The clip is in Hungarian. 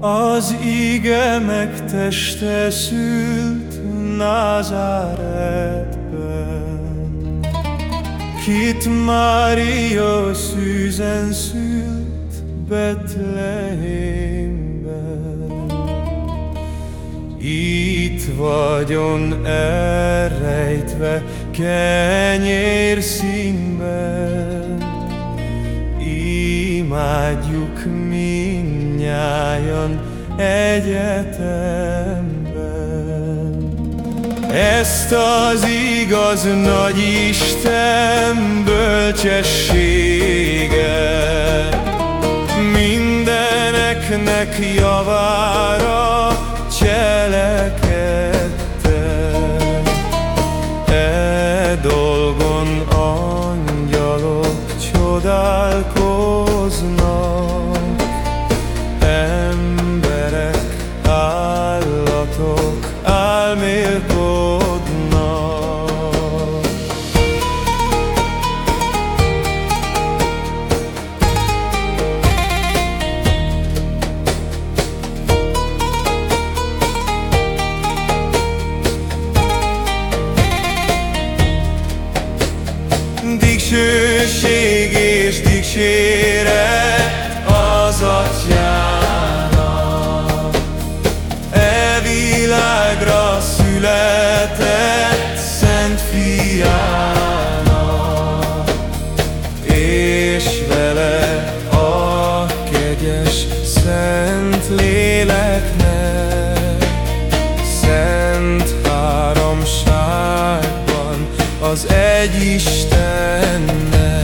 Az íge megtestesült Názáretben, Kit Mária szűzen szült Betlehemben. Itt vagyon elrejtve kenyér színben, Imádjuk minnyájan egyetemben. Ezt az igaz nagy Isten bölcsessége Mindeneknek javára cselekedte E dolgon angyalok csodálkoznak Dicsőség és dicséret az egy Istennek